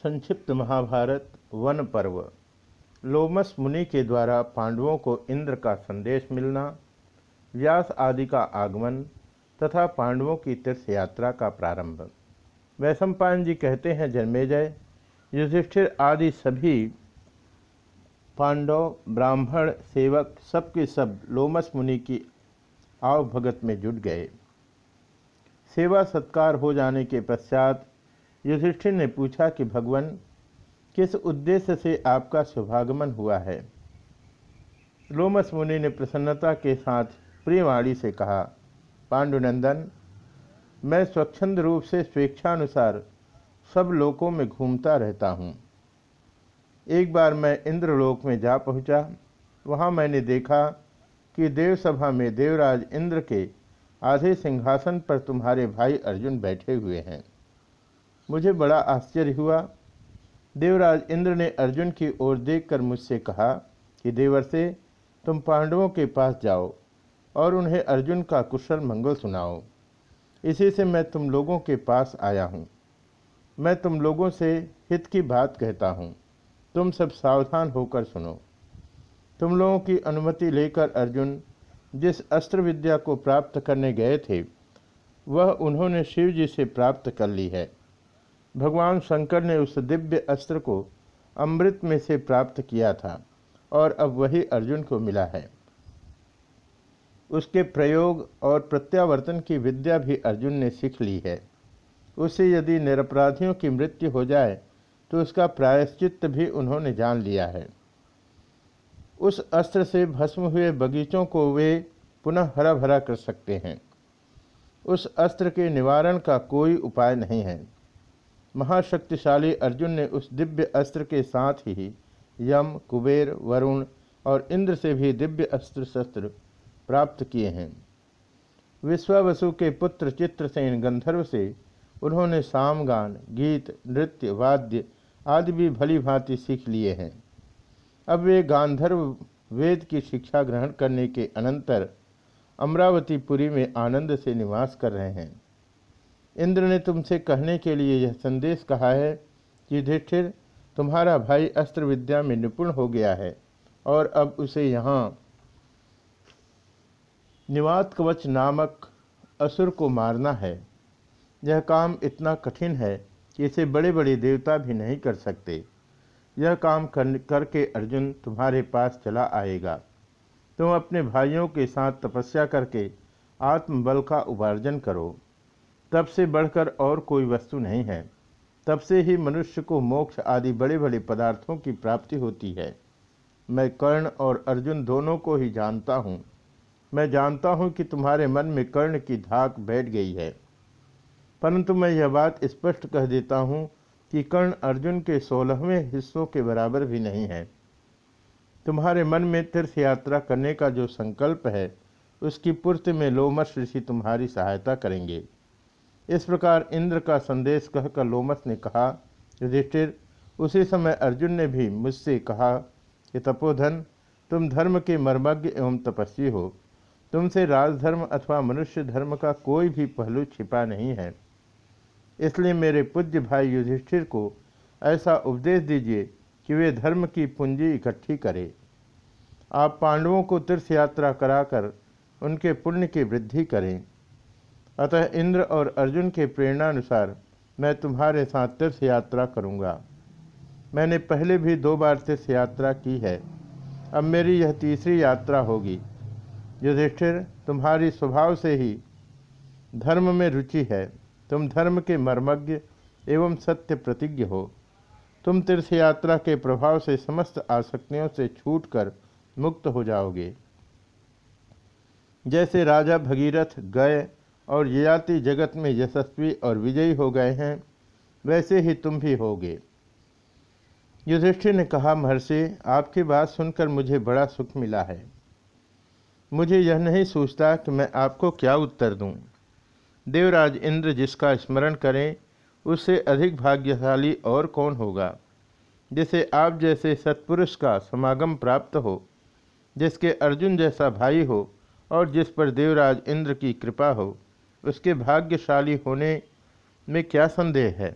संक्षिप्त महाभारत वन पर्व। लोमस मुनि के द्वारा पांडवों को इंद्र का संदेश मिलना, व्यास आदि का आगमन तथा पांडवों की तीर्थ यात्रा का प्रारंभ। वैशंपायन जी कहते हैं, जन्मेजय, युधिष्ठिर आदि सभी पांडव, ब्राह्मण, सेवक सबके सब लोमस मुनि की आवभगत में जुट गए। सेवा सत्कार हो जाने के पश्चात युधिष्ठिर ने पूछा कि भगवान, किस उद्देश्य से आपका शुभागमन हुआ है? लोमस मुनि ने प्रसन्नता के साथ प्रियवाणी से कहा, पांडुनंदन, मैं स्वच्छंद रूप से स्वेच्छानुसार सब लोकों में घूमता रहता हूँ। एक बार मैं इंद्रलोक में जा पहुँचा, वहाँ मैंने देखा कि देवसभा में देवराज इंद्र के आधे सिंहासन पर तुम्हारे भाई अर्जुन बैठे हुए हैं। मुझे बड़ा आश्चर्य हुआ। देवराज इंद्र ने अर्जुन की ओर देखकर मुझसे कहा कि देवर से तुम पांडवों के पास जाओ और उन्हें अर्जुन का कुशल मंगल सुनाओ। इसी से मैं तुम लोगों के पास आया हूँ। मैं तुम लोगों से हित की बात कहता हूँ। तुम सब सावधान होकर सुनो। तुम लोगों की अनुमति लेकर अर्जुन जिस अस्त्र विद्या को प्राप्त करने गए थे, वह उन्होंने शिव जी से प्राप्त कर ली है। भगवान शंकर ने उस दिव्य अस्त्र को अमृत में से प्राप्त किया था और अब वही अर्जुन को मिला है। उसके प्रयोग और प्रत्यावर्तन की विद्या भी अर्जुन ने सीख ली है। उससे यदि निरपराधियों की मृत्यु हो जाए तो उसका प्रायश्चित भी उन्होंने जान लिया है। उस अस्त्र से भस्म हुए बगीचों को वे पुनः हरा भरा कर सकते हैं। उस अस्त्र के निवारण का कोई उपाय नहीं है। महाशक्तिशाली अर्जुन ने उस दिव्य अस्त्र के साथ ही यम, कुबेर, वरुण और इंद्र से भी दिव्य अस्त्र शस्त्र प्राप्त किए हैं। विश्वावसु के पुत्र चित्रसेन गंधर्व से उन्होंने सामगान, गीत, नृत्य, वाद्य आदि भी भली भांति सीख लिए हैं। अब वे गांधर्व वेद की शिक्षा ग्रहण करने के अनंतर अमरावतीपुरी में आनंद से निवास कर रहे हैं। इंद्र ने तुमसे कहने के लिए यह संदेश कहा है कि युधिष्ठिर तुम्हारा भाई अस्त्र विद्या में निपुण हो गया है और अब उसे यहाँ निवात कवच नामक असुर को मारना है। यह काम इतना कठिन है कि इसे बड़े बड़े देवता भी नहीं कर सकते। यह काम कर करके अर्जुन तुम्हारे पास चला आएगा। तुम अपने भाइयों के साथ तपस्या करके आत्मबल का उपार्जन करो। तब से बढ़कर और कोई वस्तु नहीं है। तब से ही मनुष्य को मोक्ष आदि बड़े बड़े पदार्थों की प्राप्ति होती है। मैं कर्ण और अर्जुन दोनों को ही जानता हूँ। मैं जानता हूँ कि तुम्हारे मन में कर्ण की धाक बैठ गई है। परंतु मैं यह बात स्पष्ट कह देता हूँ कि कर्ण अर्जुन के सोलहवें हिस्सों के बराबर भी नहीं है। तुम्हारे मन में तीर्थ यात्रा करने का जो संकल्प है, उसकी पूर्ति में लोमस ऋषि तुम्हारी सहायता करेंगे। इस प्रकार इंद्र का संदेश कहकर लोमस ने कहा, युधिष्ठिर, उसी समय अर्जुन ने भी मुझसे कहा कि तपोधन, तुम धर्म के मर्मज्ञ एवं तपस्वी हो। तुमसे राजधर्म अथवा मनुष्य धर्म का कोई भी पहलू छिपा नहीं है। इसलिए मेरे पूज्य भाई युधिष्ठिर को ऐसा उपदेश दीजिए कि वे धर्म की पूंजी इकट्ठी करें। आप पांडवों को तीर्थ यात्रा कराकर उनके पुण्य की वृद्धि करें। अतः इंद्र और अर्जुन के प्रेरणानुसार मैं तुम्हारे साथ तीर्थ यात्रा करूँगा। मैंने पहले भी दो बार तीर्थ यात्रा की है। अब मेरी यह तीसरी यात्रा होगी। युधिष्ठिर, तुम्हारी स्वभाव से ही धर्म में रुचि है। तुम धर्म के मर्मज्ञ एवं सत्य प्रतिज्ञ हो। तुम तीर्थ यात्रा के प्रभाव से समस्त आसक्तियों से छूटकर मुक्त हो जाओगे। जैसे राजा भगीरथ गए और ययाति जगत में यशस्वी और विजयी हो गए हैं, वैसे ही तुम भी होगे। युधिष्ठिर ने कहा, महर्षि, आपकी बात सुनकर मुझे बड़ा सुख मिला है। मुझे यह नहीं सोचता कि मैं आपको क्या उत्तर दूँ। देवराज इंद्र जिसका स्मरण करें, उससे अधिक भाग्यशाली और कौन होगा, जिसे आप जैसे सत्पुरुष का समागम प्राप्त हो, जिसके अर्जुन जैसा भाई हो और जिस पर देवराज इंद्र की कृपा हो। उसके भाग्यशाली होने में क्या संदेह है?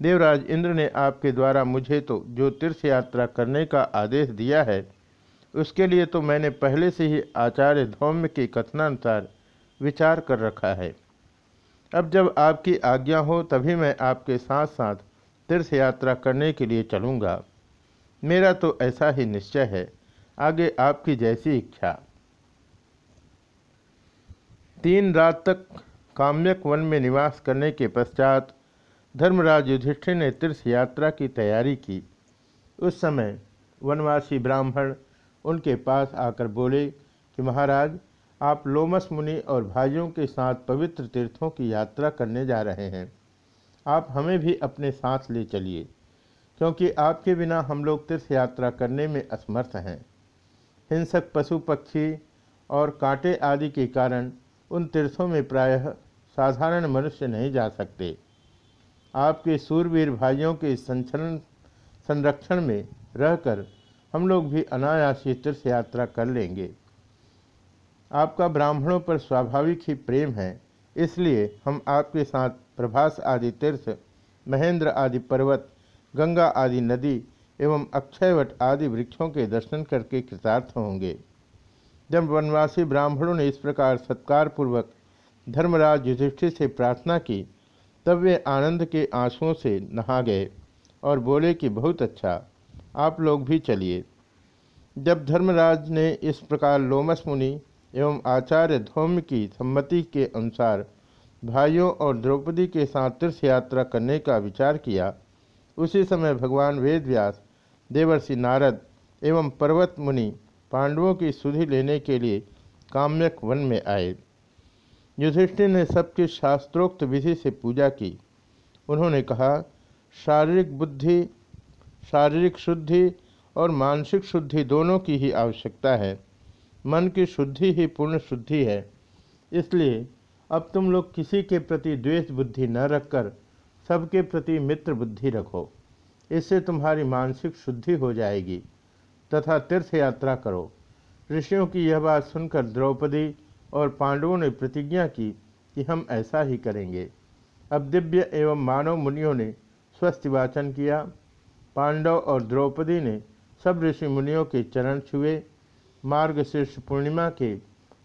देवराज इंद्र ने आपके द्वारा मुझे तो जो तीर्थ यात्रा करने का आदेश दिया है, उसके लिए तो मैंने पहले से ही आचार्य धौम्य के कथनानुसार विचार कर रखा है। अब जब आपकी आज्ञा हो, तभी मैं आपके साथ साथ तीर्थ यात्रा करने के लिए चलूँगा। मेरा तो ऐसा ही निश्चय है। आगे आपकी जैसी इच्छा। तीन रात तक काम्यक वन में निवास करने के पश्चात धर्मराज युधिष्ठिर ने तीर्थ यात्रा की तैयारी की। उस समय वनवासी ब्राह्मण उनके पास आकर बोले कि महाराज, आप लोमस मुनि और भाइयों के साथ पवित्र तीर्थों की यात्रा करने जा रहे हैं। आप हमें भी अपने साथ ले चलिए, क्योंकि आपके बिना हम लोग तीर्थ यात्रा करने में असमर्थ हैं। हिंसक पशु पक्षी और कांटे आदि के कारण उन तीर्थों में प्रायः साधारण मनुष्य नहीं जा सकते। आपके सूरवीर भाइयों के संचलन संरक्षण में रहकर हम लोग भी अनायासी तीर्थ यात्रा कर लेंगे। आपका ब्राह्मणों पर स्वाभाविक ही प्रेम है, इसलिए हम आपके साथ प्रभास आदि तीर्थ, महेंद्र आदि पर्वत, गंगा आदि नदी एवं अक्षयवट आदि वृक्षों के दर्शन करके कृतार्थ होंगे। जब वनवासी ब्राह्मणों ने इस प्रकार सत्कार पूर्वक धर्मराज युधिष्ठिर से प्रार्थना की, तब वे आनंद के आंसुओं से नहा गए और बोले कि, बहुत अच्छा आप लोग भी चलिए। जब धर्मराज ने इस प्रकार लोमस मुनि एवं आचार्य धौम्य की सम्मति के अनुसार भाइयों और द्रौपदी के साथ तीर्थ यात्रा करने का विचार किया, उसी समय भगवान वेदव्यास, देवर्षि नारद एवं पर्वत मुनि पांडवों की सुधि लेने के लिए काम्यक वन में आए। युधिष्ठिर ने सबकी शास्त्रोक्त विधि से पूजा की। उन्होंने कहा, शारीरिक बुद्धि, शारीरिक शुद्धि और मानसिक शुद्धि दोनों की ही आवश्यकता है। मन की शुद्धि ही पूर्ण शुद्धि है। इसलिए अब तुम लोग किसी के प्रति द्वेष बुद्धि न रखकर सबके प्रति मित्र बुद्धि रखो। इससे तुम्हारी मानसिक शुद्धि हो जाएगी। तथा तीर्थ यात्रा करो। ऋषियों की यह बात सुनकर द्रौपदी और पांडवों ने प्रतिज्ञा की कि हम ऐसा ही करेंगे। अब दिव्य एवं मानव मुनियों ने स्वस्थ वाचन किया। पांडव और द्रौपदी ने सब ऋषि मुनियों के चरण छुए। मार्ग शीर्ष पूर्णिमा के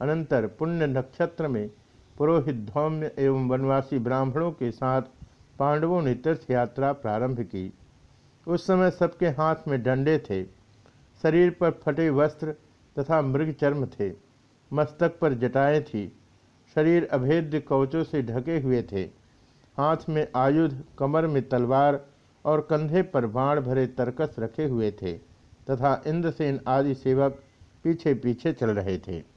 अनंतर पुण्य नक्षत्र में पुरोहित धौम्य एवं वनवासी ब्राह्मणों के साथ पांडवों ने तीर्थ यात्रा प्रारंभ की। उस समय सबके हाथ में डंडे थे। शरीर पर फटे वस्त्र तथा मृग चर्म थे। मस्तक पर जटाएँ थी। शरीर अभेद्य कवचों से ढके हुए थे। हाथ में आयुध, कमर में तलवार और कंधे पर बाण भरे तरकस रखे हुए थे तथा इंद्रसेन आदि सेवक पीछे पीछे चल रहे थे।